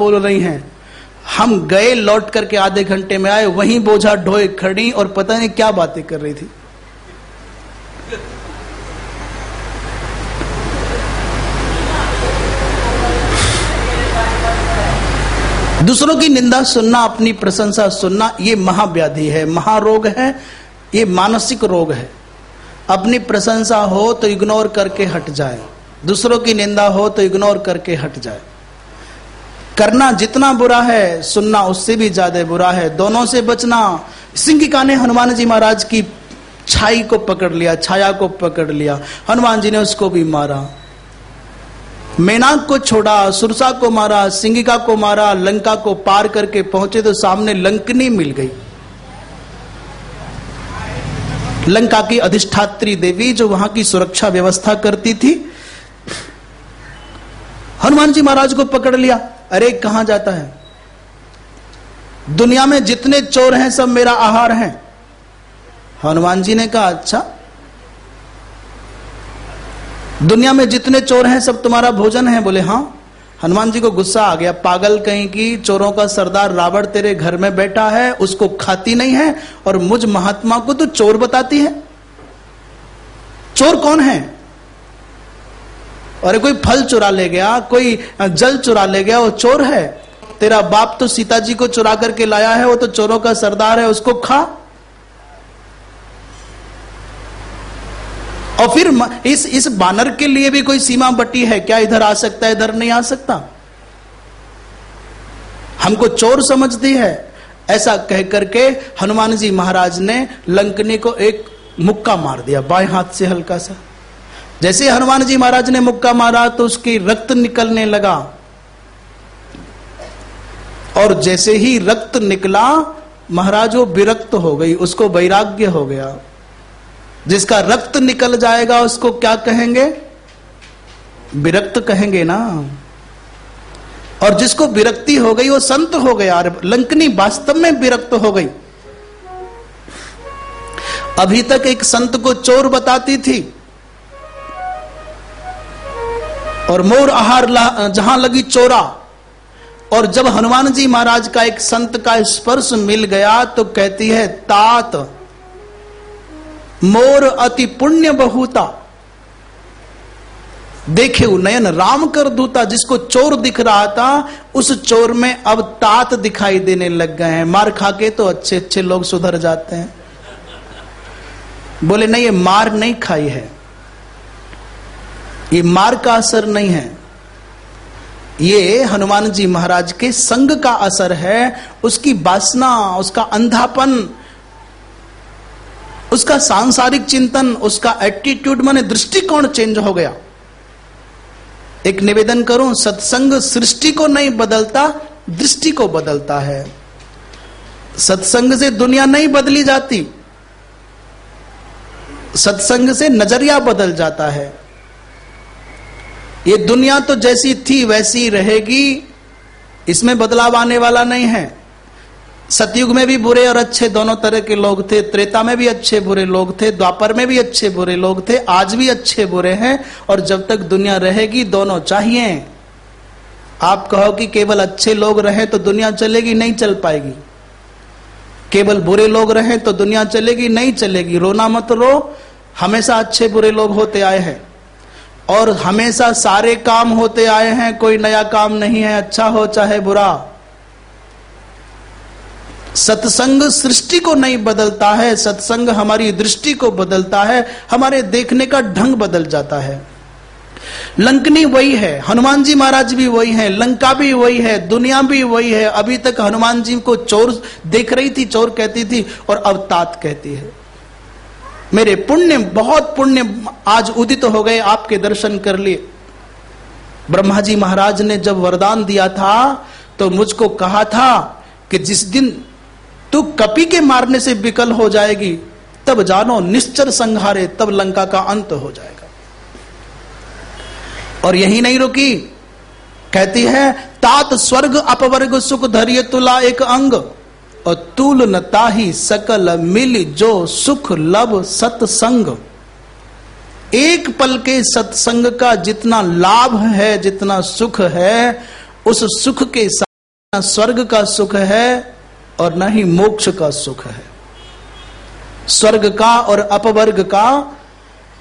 बोल रही हैं. हम गए, लौट करके आधे घंटे में आए, वहीं बोझा ढोए, खड़ी और पता नहीं क्या बातें कर रही थी। दूसरों की निंदा सुनना, अपनी प्रशंसा सुनना, ये महाव्याधि है, महारोग है, ये मानसिक रोग है। अपनी प्रशंसा हो तो इग्नोर करके हट जाए। दूसरों की निंदा हो तो इग्नोर करके हट जाए। करना जितना बुरा है, सुनना उससे भी ज़्यादा बुरा है। दोनों से बचना। सिंह सिंगिका ने हनुमान जी महाराज की छाई को पकड़ लिया, छाया को पकड़ लिया। हनुमान जी ने उसको भी मारा। मेनाक को छोड़ा, सुरसा को मारा, सिंगिका को मारा, लंका को पार करके पहुँचे तो सामने लंकनी मिल गई। लंका की अधिष्ठात्री देवी जो वहाँ की सुरक्षा व्यवस्था करती थी, हनुमान जी महाराज को पकड़ लिया। अरे कहा जाता है? दुनिया में जितने चोर हैं, सब मेरा आहार हैं। हनुमान जी ने कहा अच्छा। दुनिया में जितने चोर हैं, सब तुम्हारा भोजन है? बोले हाँ। हनुमान जी को गुस्सा आ गया, पागल कहीं की, चोरों का सरदार रावण तेरे घर में बैठा है, उसको खाती नहीं है, और मुझ महात्मा को तो चोर बताती है। चोर कौन है? और कोई फल चुरा ले गया, कोई जल चुरा ले गया, वो चोर है। तेरा बाप तो सीता जी को चुरा करके लाया है, वो तो चोरों का सरदार है, उसको खा। और फिर इस इस बानर के लिए भी कोई सीमा बटी है, क्या इधर आ सकता है, इधर नहीं आ सकता? हमको चोर समझती है। ऐसा कह करके हनुमान जी महाराज ने लंकनी को एक मुक्का मार दिया, बाएँ हाथ से हल्का सा। जैसे हनुमान जी महाराज ने मुक्का मारा तो उसकी रक्त निकलने लगा। और जैसे ही रक्त निकला, महाराज वो विरक्त हो गई, उसको वैराग्य हो गया। जिसका रक्त निकल जाएगा, उसको क्या कहेंगे? विरक्त कहेंगे ना। और जिसको विरक्ति हो गई, वो संत हो गया लंकनी वास्तव में विरक्त हो गई। अभी तक एक संत को चोर बताती थी और मोर आहार जहाँ लगी चोरा। और जब हनुमान जी महाराज का एक संत का स्पर्श मिल गया तो कहती है, तात, मोर अति पुण्य बहुता। देखे नयन राम कर दूता, जिसको चोर दिख रहा था, उस चोर में अब तात दिखाई देने लग गए हैं। मार खा के तो अच्छे अच्छे लोग सुधर जाते हैं। बोले, नहीं, ये मार नहीं खाई है। ये मार का असर नहीं है। ये हनुमान जी महाराज के संग का असर है, उसकी वासना, उसका अंधापन, उसका सांसारिक चिंतन, उसका एटीट्यूड माने दृष्टिकोण चेंज हो गया। एक निवेदन करूँ, सत्संग सृष्टि को नहीं बदलता, दृष्टि को बदलता है। सत्संग से दुनिया नहीं बदली जाती, सत्संग से नज़रिया बदल जाता है। ये दुनिया तो जैसी थी, वैसी रहेगी, इसमें बदलाव आने वाला नहीं है। सतयुग में भी बुरे और अच्छे दोनों तरह के लोग थे, त्रेता में भी अच्छे बुरे लोग थे, द्वापर में भी अच्छे बुरे लोग थे, आज भी अच्छे बुरे हैं, और जब तक दुनिया रहेगी, दोनों चाहिए। आप कहो कि केवल अच्छे लोग रहे तो दुनिया चलेगी, नहीं चल पाएगी। केवल बुरे लोग रहे तो दुनिया चलेगी, नहीं चलेगी। रोना मत रो, हमेशा अच्छे बुरे लोग होते आए हैं। और हमेशा सारे काम होते आए हैं, कोई नया काम नहीं है अच्छा हो चाहे बुरा। सत्संग सृष्टि को नहीं बदलता है, सत्संग हमारी दृष्टि को बदलता है, हमारे देखने का ढंग बदल जाता है। लंकनी वही है, हनुमान जी महाराज भी वही है, लंका भी वही है, दुनिया भी वही है। अभी तक हनुमान जी को चोर देख रही थी, चोर कहती थी और अब तात कहती है। मेरे पुण्य, बहुत पुण्य आज उदित हो गए आपके दर्शन कर लिए। ब्रह्मा जी महाराज ने जब वरदान दिया था तो मुझको कहा था कि जिस दिन तू कपि के मारने से विकल हो जाएगी, तब जानो निश्चर संहारे, तब लंका का अंत हो जाएगा। और यही नहीं रुकी, कहती है, तात स्वर्ग अपवर्ग सुख धैर्य तुला एक अंग। और तुल नताही सकल मिल जो सुख लब सत्संग। एक पल के सत्संग का जितना लाभ है, जितना सुख है, उस सुख के न स्वर्ग का सुख है और न ही मोक्ष का सुख है। स्वर्ग का और अपवर्ग का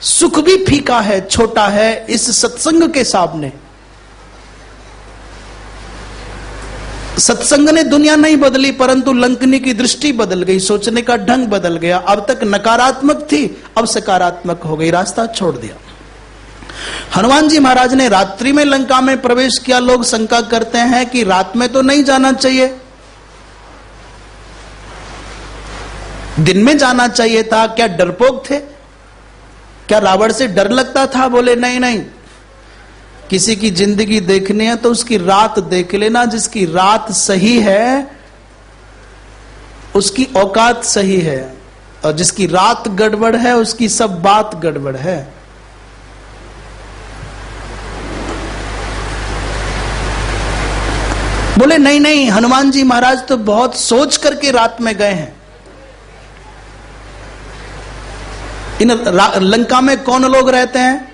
सुख भी फीका है, छोटा है इस सत्संग के सामने। सत्संग ने दुनिया नहीं बदली, परंतु लंकनी की दृष्टि बदल गई, सोचने का ढंग बदल गया। अब तक नकारात्मक थी, अब सकारात्मक हो गई, रास्ता छोड़ दिया। हनुमान जी महाराज ने रात्रि में लंका में प्रवेश किया, लोग शंका करते हैं कि रात में तो नहीं जाना चाहिए। दिन में जाना चाहिए था, क्या डरपोक थे? क्या रावण से डर लगता था? बोले, नहीं नहीं किसी की ज़िंदगी देखनी है तो उसकी रात देख लेना, जिसकी रात सही है, उसकी औकात सही है। और जिसकी रात गड़बड़ है, उसकी सब बात गड़बड़ है। बोले, नहीं नहीं, हनुमान जी महाराज तो बहुत सोच करके रात में गए हैं। इन लंका में कौन लोग रहते हैं?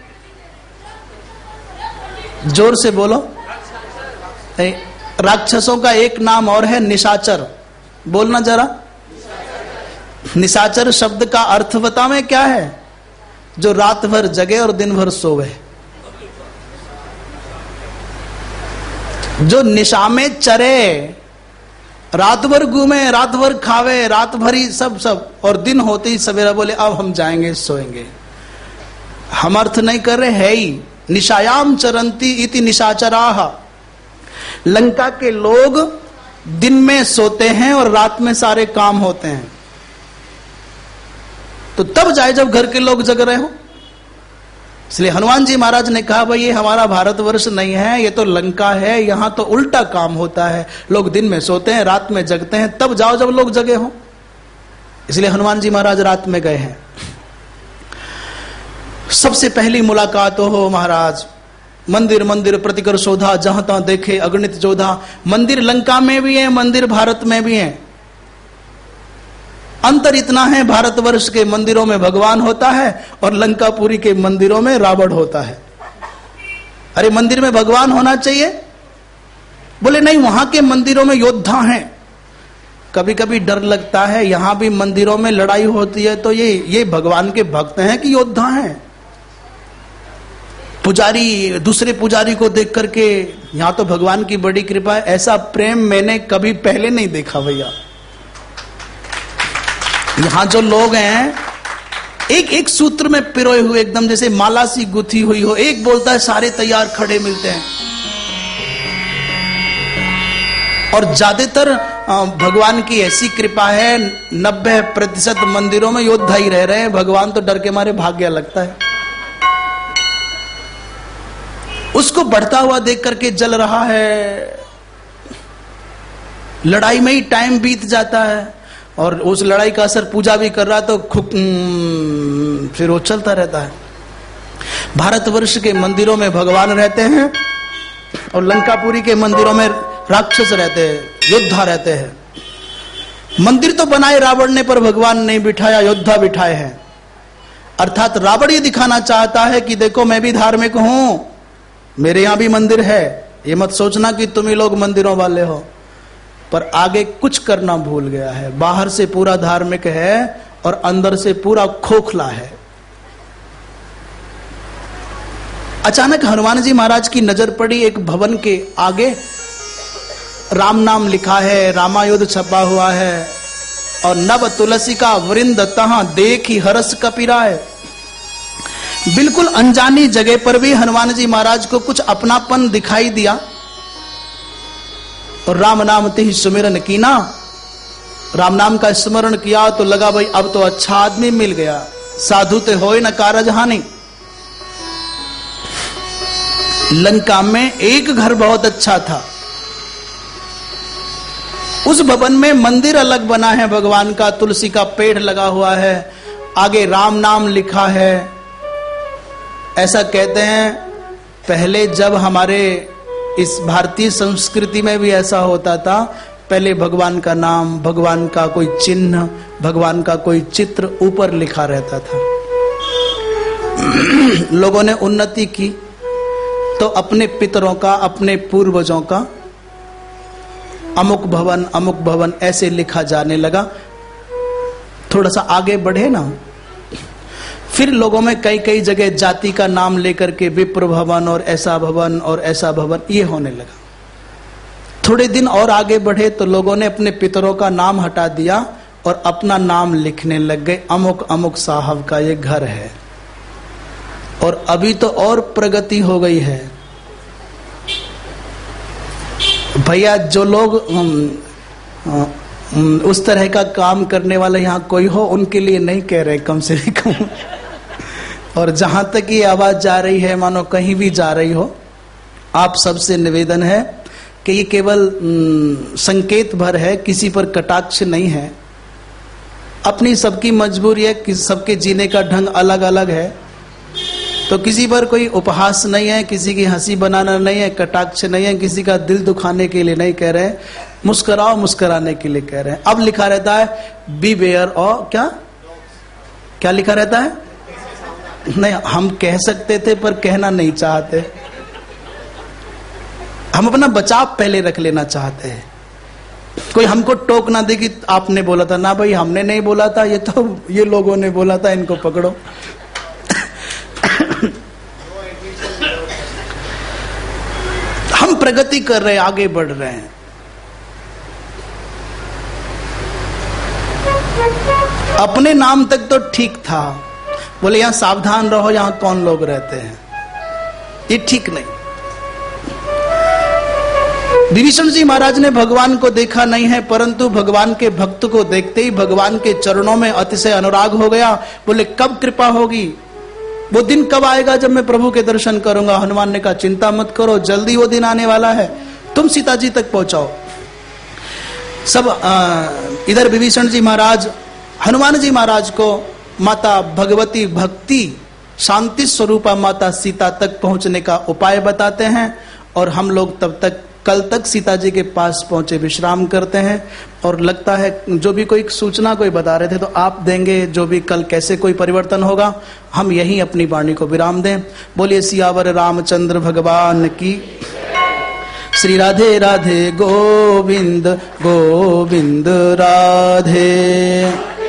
ज़ोर से बोलो। राक्षसों का एक नाम और है निशाचर। बोलना जरा। निशाचर शब्द का अर्थ बता में क्या है? जो रात भर जगे और दिन भर सोवे। जो निशा में चरे रात भर घूमे रात भर खावे रात भर ही सब सब, और दिन होते ही सवेरा बोले, अब हम जाएँगे, सोएँगे। हम अर्थ नहीं कर रहे, है ही। निशायाम चरंती इति निशाचराह लंका के लोग दिन में सोते हैं और रात में सारे काम होते हैं। तो तब जाए जब घर के लोग जग रहे हो। इसलिए हनुमान जी महाराज ने कहा, भाई, ये हमारा भारतवर्ष नहीं है, ये तो लंका है, यहाँ तो उल्टा काम होता है। लोग दिन में सोते हैं, रात में जगते हैं, तब जाओ जब लोग जगे हो। इसलिए हनुमान जी महाराज रात में गए हैं। सबसे पहली मुलाकात हो महाराज। मंदिर मंदिर प्रतिकर शोधा, जहाँ तहां देखे अगणित जोधा। मंदिर लंका में भी है, मंदिर भारत में भी है। अंतर इतना है, भारतवर्ष के मंदिरों में भगवान होता है और लंकापुरी के मंदिरों में रावण होता है। अरे, मंदिर में भगवान होना चाहिए? बोले, नहीं, वहाँ के मंदिरों में योद्धा हैं। कभी कभी डर लगता है, यहाँ भी मंदिरों में लड़ाई होती है तो ये ये भगवान के भक्त हैं कि योद्धा हैं? पुजारी, दूसरे पुजारी को देख करके, यहाँ तो भगवान की बड़ी कृपा है, ऐसा प्रेम मैंने कभी पहले नहीं देखा भैया। यहाँ जो लोग हैं, एक एक सूत्र में पिरोए हुए, एकदम जैसे माला सी गुथी हुई हो, एक बोलता है, सारे तैयार खड़े मिलते हैं। और ज़्यादातर भगवान की ऐसी कृपा है, नब्बे प्रतिशत मंदिरों में योद्धा ही रह रहे हैं, भगवान तो डर के मारे भाग गया लगता है। उसको बढ़ता हुआ देख करके जल रहा है। लड़ाई में ही टाइम बीत जाता है और उस लड़ाई का असर पूजा भी कर रहा तो खुक फिर वो चलता रहता है। भारतवर्ष के मंदिरों में भगवान रहते हैं और लंकापुरी के मंदिरों में राक्षस रहते हैं, योद्धा रहते हैं। मंदिर तो बनाए रावण ने, पर भगवान ने बिठाया, योद्धा बिठाए हैं। अर्थात रावण ये दिखाना चाहता है कि देखो मैं भी धार्मिक हूँ। मेरे यहाँ भी मंदिर है, ये मत सोचना कि तुम ही लोग मंदिरों वाले हो। पर आगे कुछ करना भूल गया है। बाहर से पूरा धार्मिक है और अंदर से पूरा खोखला है। अचानक हनुमान जी महाराज की नज़र पड़ी एक भवन के आगे। राम नाम लिखा है रामायुद्ध छपा हुआ है और नव तुलसी का वृंद तहा देख ही हरस कपिरा है। बिल्कुल अनजानी जगह पर भी हनुमान जी महाराज को कुछ अपनापन दिखाई दिया। और राम नाम ते सुमिरन कीना। राम नाम का स्मरण किया तो लगा भाई, अब तो अच्छा आदमी मिल गया। साधु ते हो न कारज हानि लंका में एक घर बहुत अच्छा था। उस भवन में मंदिर अलग बना है, भगवान का तुलसी का पेड़ लगा हुआ है। आगे राम नाम लिखा है। ऐसा कहते हैं, पहले जब हमारे इस भारतीय संस्कृति में भी ऐसा होता था, पहले भगवान का नाम, भगवान का कोई चिन्ह, भगवान का कोई चित्र ऊपर लिखा रहता था। लोगों ने उन्नति की तो अपने पितरों का, अपने पूर्वजों का अमुक भवन अमुक भवन ऐसे लिखा जाने लगा। थोड़ा सा आगे बढ़े ना फिर लोगों में कई कई जगह जाति का नाम लेकर के विप्र भवन और ऐसा भवन और ऐसा भवन, ये होने लगा। थोड़े दिन और आगे बढ़े तो लोगों ने अपने पितरों का नाम हटा दिया और अपना नाम लिखने लग गए, अमुक अमुक साहब का ये घर है। और अभी तो और प्रगति हो गई है। भैया, जो लोग उस तरह का काम करने वाले यहाँ कोई हो, उनके लिए नहीं कह रहे, कम से कम। और जहाँ तक ये आवाज़ जा रही है, मानो कहीं भी जा रही हो, आप सबसे निवेदन है कि ये केवल संकेत भर है, किसी पर कटाक्ष नहीं है। अपनी सबकी मजबूरी है कि सबके जीने का ढंग अलग अलग है। तो किसी पर कोई उपहास नहीं है, किसी की हँसी बनाना नहीं है, कटाक्ष नहीं है, किसी का दिल दुखाने के लिए नहीं कह रहे हैं, मुस्कराओ मुस्कराने के लिए कह रहे हैं। अब लिखा रहता है बी वेयर और क्या? क्या लिखा रहता है? नहीं, हम कह सकते थे, पर कहना नहीं चाहते। हम अपना बचाव पहले रख लेना चाहते हैं। कोई हमको टोक ना दे कि आपने बोला था। ना भाई, हमने नहीं बोला था, ये तो ये लोगों ने बोला था, इनको पकड़ो। हम प्रगति कर रहे हैं, आगे बढ़ रहे हैं। अपने नाम तक तो ठीक था। बोले, यहाँ सावधान रहो, यहाँ कौन लोग रहते हैं? ये ठीक नहीं। विभीषण जी महाराज ने भगवान को देखा नहीं है, परंतु भगवान के भक्त को देखते ही भगवान के चरणों में अतिशय अनुराग हो गया। बोले, कब कृपा होगी? वो दिन कब आएगा जब मैं प्रभु के दर्शन करूँगा? हनुमान ने कहा, चिंता मत करो, जल्दी वो दिन आने वाला है। तुम सीता जी तक पहुंचाओ। सब इधर विभीषण जी महाराज, हनुमान जी महाराज को माता भगवती भक्ति शांति स्वरूपा माता सीता तक पहुँचने का उपाय बताते हैं और हम लोग तब तक, कल तक सीता जी के पास पहुँचे, विश्राम करते हैं और लगता है जो भी कोई सूचना कोई बता रहे थे तो आप देंगे, जो भी कल कैसे कोई परिवर्तन होगा, हम यही अपनी वाणी को विराम दें। बोलिए, सियावर रामचंद्र भगवान की। श्री राधे राधे गोविंद गोविंद राधे।